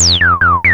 Yeah.